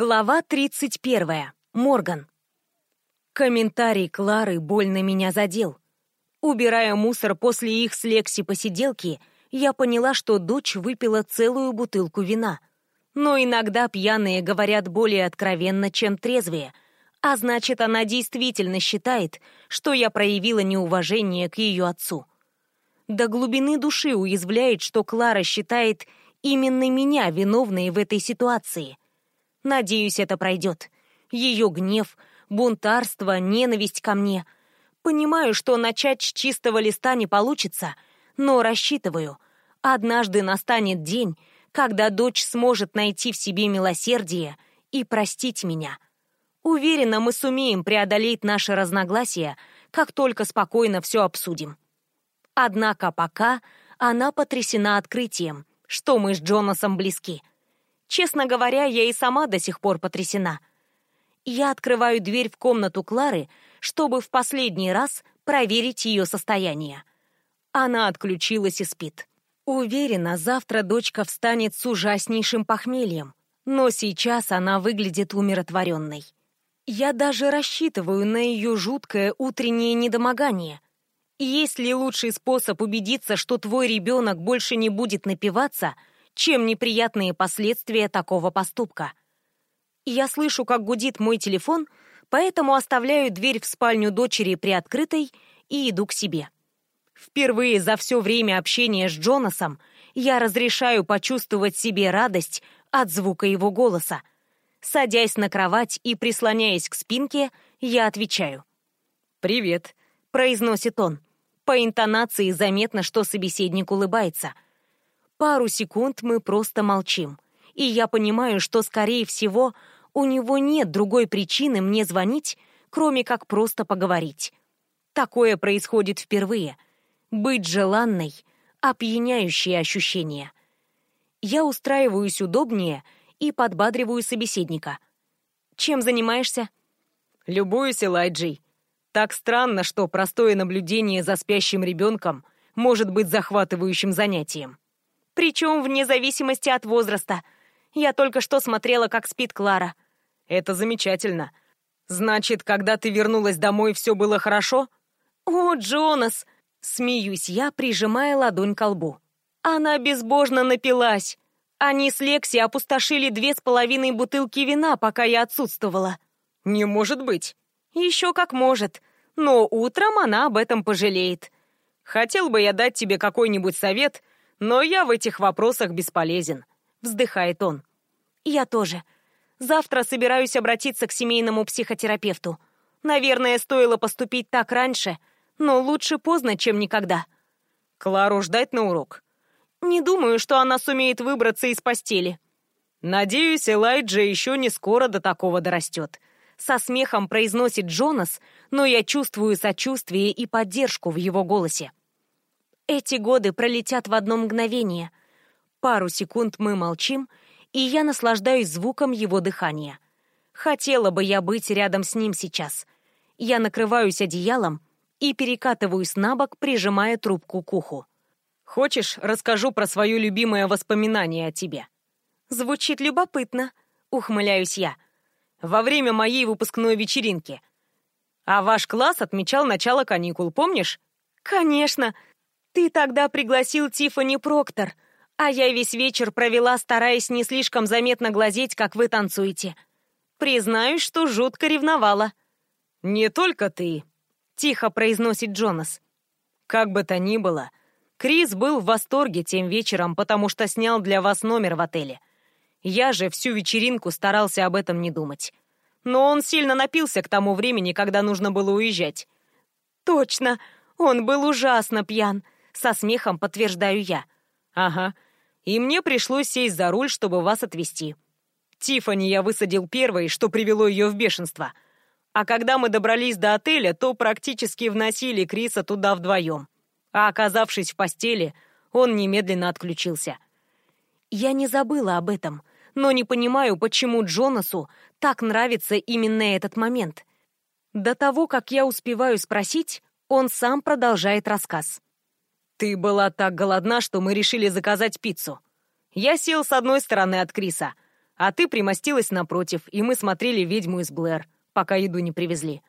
Глава 31. Морган. Комментарий Клары больно меня задел. Убирая мусор после их с Лекси посиделки, я поняла, что дочь выпила целую бутылку вина. Но иногда пьяные говорят более откровенно, чем трезвые, а значит, она действительно считает, что я проявила неуважение к ее отцу. До глубины души уязвляет, что Клара считает именно меня виновной в этой ситуации — Надеюсь, это пройдет. Ее гнев, бунтарство, ненависть ко мне. Понимаю, что начать с чистого листа не получится, но рассчитываю. Однажды настанет день, когда дочь сможет найти в себе милосердие и простить меня. Уверена, мы сумеем преодолеть наши разногласия, как только спокойно все обсудим. Однако пока она потрясена открытием, что мы с Джонасом близки — Честно говоря, я и сама до сих пор потрясена. Я открываю дверь в комнату Клары, чтобы в последний раз проверить ее состояние. Она отключилась и спит. Уверена, завтра дочка встанет с ужаснейшим похмельем, но сейчас она выглядит умиротворенной. Я даже рассчитываю на ее жуткое утреннее недомогание. Есть ли лучший способ убедиться, что твой ребенок больше не будет напиваться — чем неприятные последствия такого поступка. Я слышу, как гудит мой телефон, поэтому оставляю дверь в спальню дочери приоткрытой и иду к себе. Впервые за все время общения с Джонасом я разрешаю почувствовать себе радость от звука его голоса. Садясь на кровать и прислоняясь к спинке, я отвечаю. «Привет», — произносит он. По интонации заметно, что собеседник улыбается — Пару секунд мы просто молчим. И я понимаю, что, скорее всего, у него нет другой причины мне звонить, кроме как просто поговорить. Такое происходит впервые. Быть желанной — опьяняющее ощущение. Я устраиваюсь удобнее и подбадриваю собеседника. «Чем занимаешься?» «Любуюсь Элайджей. Так странно, что простое наблюдение за спящим ребенком может быть захватывающим занятием». Причем вне зависимости от возраста. Я только что смотрела, как спит Клара. Это замечательно. Значит, когда ты вернулась домой, все было хорошо? О, Джонас! Смеюсь я, прижимая ладонь к лбу. Она безбожно напилась. Они с Лекси опустошили две с половиной бутылки вина, пока я отсутствовала. Не может быть. Еще как может. Но утром она об этом пожалеет. Хотел бы я дать тебе какой-нибудь совет, но я в этих вопросах бесполезен», — вздыхает он. «Я тоже. Завтра собираюсь обратиться к семейному психотерапевту. Наверное, стоило поступить так раньше, но лучше поздно, чем никогда». «Клару ждать на урок?» «Не думаю, что она сумеет выбраться из постели». «Надеюсь, Элайджа еще не скоро до такого дорастет», — со смехом произносит Джонас, но я чувствую сочувствие и поддержку в его голосе. Эти годы пролетят в одно мгновение. Пару секунд мы молчим, и я наслаждаюсь звуком его дыхания. Хотела бы я быть рядом с ним сейчас. Я накрываюсь одеялом и перекатываюсь на бок, прижимая трубку к уху. «Хочешь, расскажу про свое любимое воспоминание о тебе?» «Звучит любопытно», — ухмыляюсь я. «Во время моей выпускной вечеринки. А ваш класс отмечал начало каникул, помнишь?» «Конечно», ты тогда пригласил Тиффани Проктор, а я весь вечер провела, стараясь не слишком заметно глазеть, как вы танцуете. Признаюсь, что жутко ревновала. «Не только ты», — тихо произносит Джонас. «Как бы то ни было, Крис был в восторге тем вечером, потому что снял для вас номер в отеле. Я же всю вечеринку старался об этом не думать. Но он сильно напился к тому времени, когда нужно было уезжать». «Точно, он был ужасно пьян», со смехом подтверждаю я. Ага. И мне пришлось сесть за руль, чтобы вас отвезти. Тифани я высадил первой, что привело ее в бешенство. А когда мы добрались до отеля, то практически вносили Криса туда вдвоем. А оказавшись в постели, он немедленно отключился. Я не забыла об этом, но не понимаю, почему Джонасу так нравится именно этот момент. До того, как я успеваю спросить, он сам продолжает рассказ. «Ты была так голодна, что мы решили заказать пиццу. Я сел с одной стороны от Криса, А ты примостилась напротив, и мы смотрели «Ведьму из Блэр», пока еду не привезли.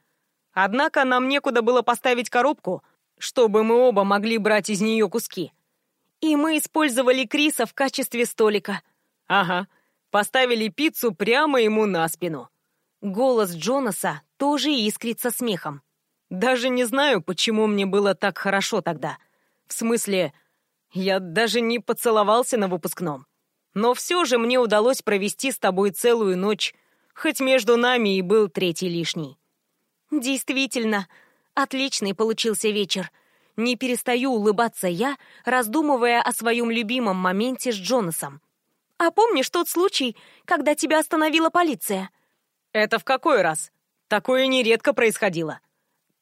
Однако нам некуда было поставить коробку, чтобы мы оба могли брать из нее куски. И мы использовали Криса в качестве столика. Ага, поставили пиццу прямо ему на спину. Голос Джонаса тоже искрится смехом. Даже не знаю, почему мне было так хорошо тогда. В смысле, я даже не поцеловался на выпускном. Но все же мне удалось провести с тобой целую ночь, хоть между нами и был третий лишний. Действительно, отличный получился вечер. Не перестаю улыбаться я, раздумывая о своем любимом моменте с Джонасом. А помнишь тот случай, когда тебя остановила полиция? Это в какой раз? Такое нередко происходило.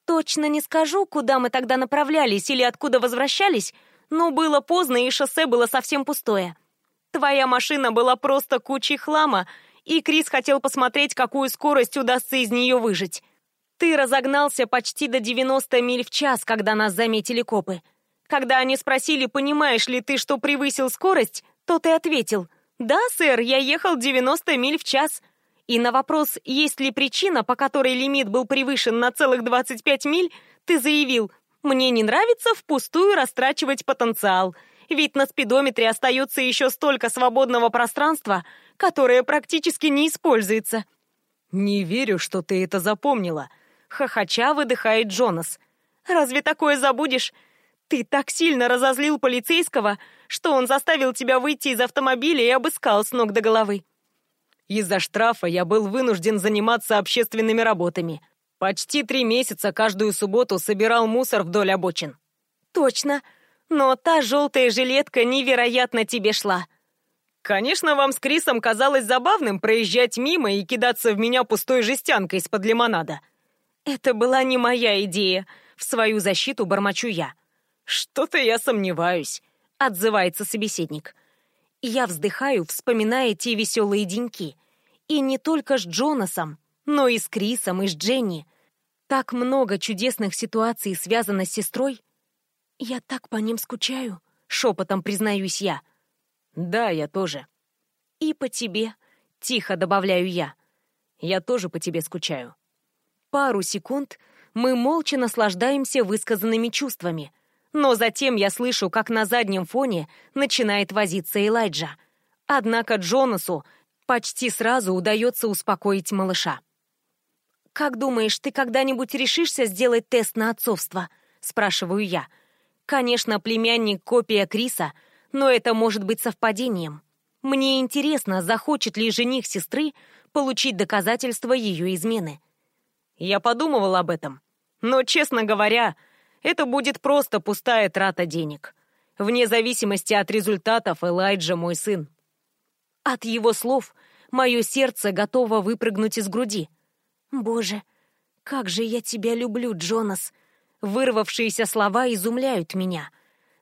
Точно не скажу, куда мы тогда направлялись или откуда возвращались, но было поздно, и шоссе было совсем пустое. Твоя машина была просто кучей хлама, и Крис хотел посмотреть, какую скорость удастся из нее выжить. Ты разогнался почти до 90 миль в час, когда нас заметили копы. Когда они спросили, понимаешь ли ты, что превысил скорость, то ты ответил, «Да, сэр, я ехал 90 миль в час». И на вопрос, есть ли причина, по которой лимит был превышен на целых 25 миль, ты заявил, «Мне не нравится впустую растрачивать потенциал, ведь на спидометре остается еще столько свободного пространства, которое практически не используется». «Не верю, что ты это запомнила», Хохоча выдыхает Джонас. «Разве такое забудешь? Ты так сильно разозлил полицейского, что он заставил тебя выйти из автомобиля и обыскал с ног до головы». Из-за штрафа я был вынужден заниматься общественными работами. Почти три месяца каждую субботу собирал мусор вдоль обочин. Точно. Но та желтая жилетка невероятно тебе шла. Конечно, вам с Крисом казалось забавным проезжать мимо и кидаться в меня пустой жестянкой из-под лимонада. «Это была не моя идея», — в свою защиту бормочу я. «Что-то я сомневаюсь», — отзывается собеседник. Я вздыхаю, вспоминая те веселые деньки. И не только с Джонасом, но и с Крисом, и с Дженни. Так много чудесных ситуаций связано с сестрой. Я так по ним скучаю, шепотом признаюсь я. Да, я тоже. И по тебе, тихо добавляю я. Я тоже по тебе скучаю. Пару секунд мы молча наслаждаемся высказанными чувствами. Но затем я слышу, как на заднем фоне начинает возиться Элайджа. Однако Джонасу почти сразу удается успокоить малыша. «Как думаешь, ты когда-нибудь решишься сделать тест на отцовство?» — спрашиваю я. Конечно, племянник — копия Криса, но это может быть совпадением. Мне интересно, захочет ли жених сестры получить доказательства ее измены. Я подумывал об этом. Но, честно говоря, это будет просто пустая трата денег. Вне зависимости от результатов Элайджа мой сын. От его слов мое сердце готово выпрыгнуть из груди. «Боже, как же я тебя люблю, Джонас!» Вырвавшиеся слова изумляют меня.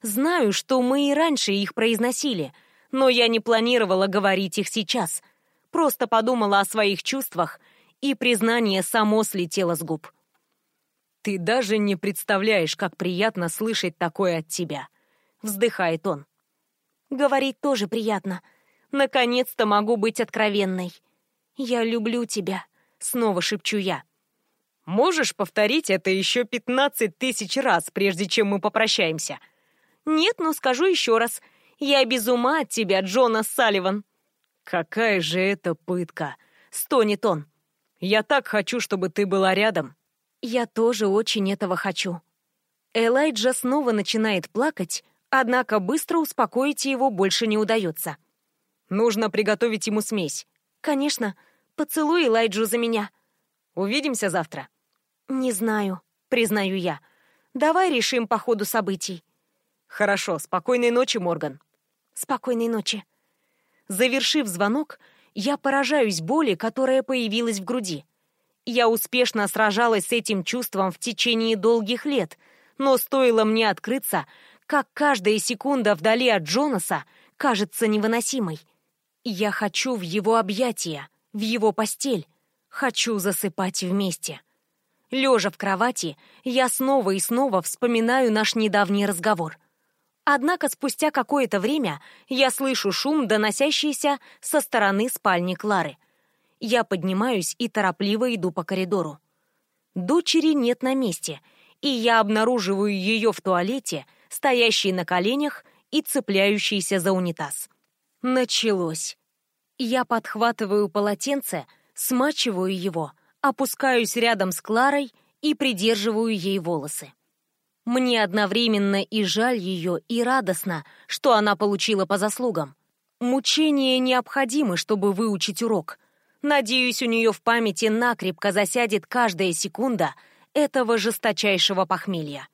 Знаю, что мы и раньше их произносили, но я не планировала говорить их сейчас. Просто подумала о своих чувствах — и признание само слетело с губ. «Ты даже не представляешь, как приятно слышать такое от тебя», — вздыхает он. «Говорить тоже приятно. Наконец-то могу быть откровенной. Я люблю тебя», — снова шепчу я. «Можешь повторить это еще пятнадцать тысяч раз, прежде чем мы попрощаемся?» «Нет, но скажу еще раз. Я без ума от тебя, Джона Салливан». «Какая же это пытка!» — стонет он. Я так хочу, чтобы ты была рядом». «Я тоже очень этого хочу». Элайджа снова начинает плакать, однако быстро успокоить его больше не удается. «Нужно приготовить ему смесь». «Конечно. Поцелуй Элайджу за меня». «Увидимся завтра?» «Не знаю», — признаю я. «Давай решим по ходу событий». «Хорошо. Спокойной ночи, Морган». «Спокойной ночи». Завершив звонок, я поражаюсь боли, которая появилась в груди. Я успешно сражалась с этим чувством в течение долгих лет, но стоило мне открыться, как каждая секунда вдали от Джонаса кажется невыносимой. Я хочу в его объятия, в его постель. Хочу засыпать вместе. Лежа в кровати, я снова и снова вспоминаю наш недавний разговор. Однако спустя какое-то время я слышу шум, доносящийся со стороны спальни Клары. Я поднимаюсь и торопливо иду по коридору. Дочери нет на месте, и я обнаруживаю ее в туалете, стоящей на коленях и цепляющейся за унитаз. Началось. Я подхватываю полотенце, смачиваю его, опускаюсь рядом с Кларой и придерживаю ей волосы. Мне одновременно и жаль ее, и радостно, что она получила по заслугам. Мучения необходимы, чтобы выучить урок. Надеюсь, у нее в памяти накрепко засядет каждая секунда этого жесточайшего похмелья.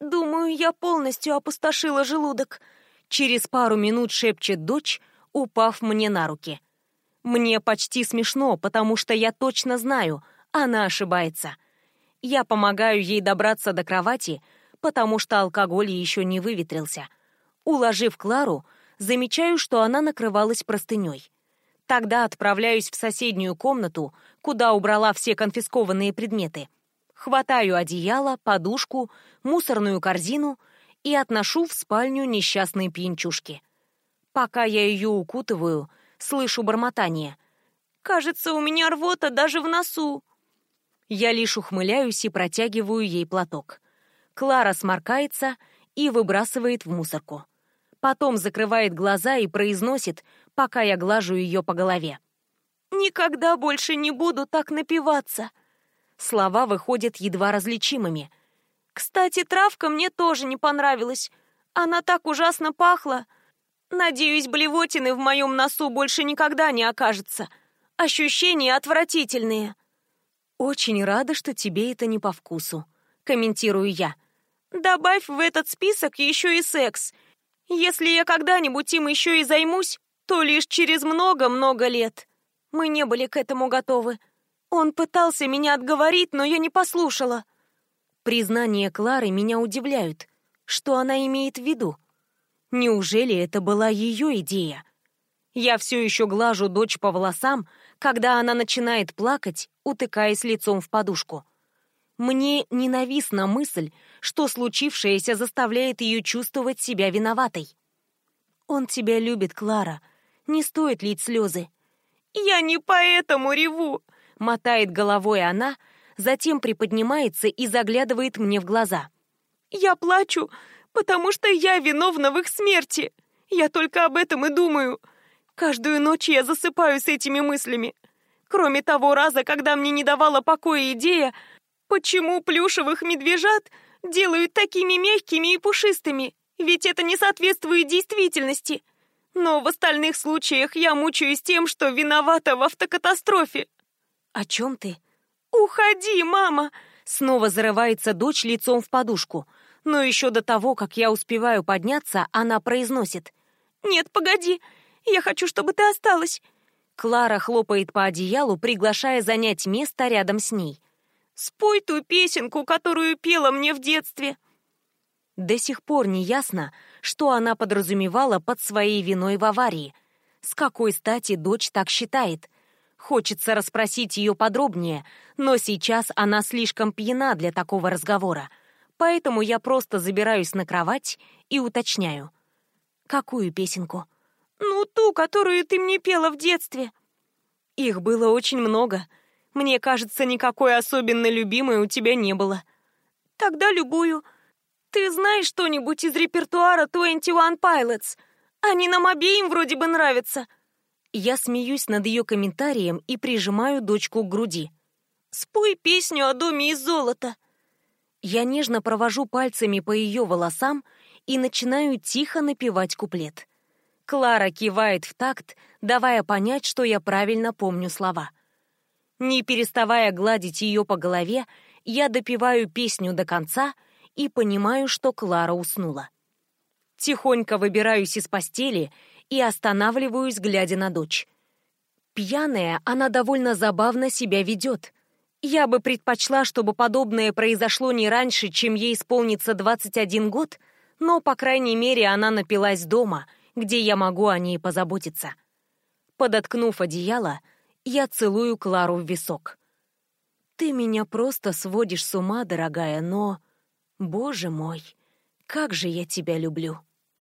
«Думаю, я полностью опустошила желудок», — через пару минут шепчет дочь, упав мне на руки. Мне почти смешно, потому что я точно знаю, она ошибается. Я помогаю ей добраться до кровати, потому что алкоголь еще не выветрился. Уложив Клару, замечаю, что она накрывалась простыней. Тогда отправляюсь в соседнюю комнату, куда убрала все конфискованные предметы. Хватаю одеяло, подушку, мусорную корзину и отношу в спальню несчастной пьянчушки. Пока я ее укутываю, слышу бормотание. «Кажется, у меня рвота даже в носу». Я лишь ухмыляюсь и протягиваю ей платок. Клара сморкается и выбрасывает в мусорку. Потом закрывает глаза и произносит, пока я глажу ее по голове. «Никогда больше не буду так напиваться!» Слова выходят едва различимыми. «Кстати, травка мне тоже не понравилась. Она так ужасно пахла. Надеюсь, блевотины в моем носу больше никогда не окажется. Ощущения отвратительные». «Очень рада, что тебе это не по вкусу», — комментирую я. «Добавь в этот список еще и секс. Если я когда-нибудь им еще и займусь, то лишь через много-много лет. Мы не были к этому готовы. Он пытался меня отговорить, но я не послушала». Признания Клары меня удивляют. Что она имеет в виду? Неужели это была ее идея? Я все еще глажу дочь по волосам, когда она начинает плакать, утыкаясь лицом в подушку. Мне ненавистна мысль, что случившееся заставляет ее чувствовать себя виноватой. «Он тебя любит, Клара. Не стоит лить слезы». «Я не поэтому реву!» — мотает головой она, затем приподнимается и заглядывает мне в глаза. «Я плачу, потому что я виновна в их смерти. Я только об этом и думаю. Каждую ночь я засыпаю с этими мыслями. Кроме того раза, когда мне не давала покоя идея, почему плюшевых медвежат делают такими мягкими и пушистыми, ведь это не соответствует действительности. Но в остальных случаях я мучаюсь тем, что виновата в автокатастрофе. О чем ты? Уходи, мама! Снова зарывается дочь лицом в подушку. Но еще до того, как я успеваю подняться, она произносит. «Нет, погоди, я хочу, чтобы ты осталась!» Клара хлопает по одеялу, приглашая занять место рядом с ней. «Спой ту песенку, которую пела мне в детстве!» До сих пор не ясно, что она подразумевала под своей виной в аварии. С какой стати дочь так считает? Хочется расспросить ее подробнее, но сейчас она слишком пьяна для такого разговора. Поэтому я просто забираюсь на кровать и уточняю. «Какую песенку?» «Ну, ту, которую ты мне пела в детстве». «Их было очень много. Мне кажется, никакой особенно любимой у тебя не было». «Тогда любую. Ты знаешь что-нибудь из репертуара Twenty One Pilots? Они нам обеим вроде бы нравятся». Я смеюсь над ее комментарием и прижимаю дочку к груди. «Спой песню о доме из золота». Я нежно провожу пальцами по ее волосам и начинаю тихо напевать куплет. Клара кивает в такт, давая понять, что я правильно помню слова. Не переставая гладить ее по голове, я допиваю песню до конца и понимаю, что Клара уснула. Тихонько выбираюсь из постели и останавливаюсь, глядя на дочь. Пьяная, она довольно забавно себя ведет. Я бы предпочла, чтобы подобное произошло не раньше, чем ей исполнится 21 год, но, по крайней мере, она напилась дома — где я могу о ней позаботиться. Подоткнув одеяло, я целую Клару в висок. «Ты меня просто сводишь с ума, дорогая, но... Боже мой, как же я тебя люблю.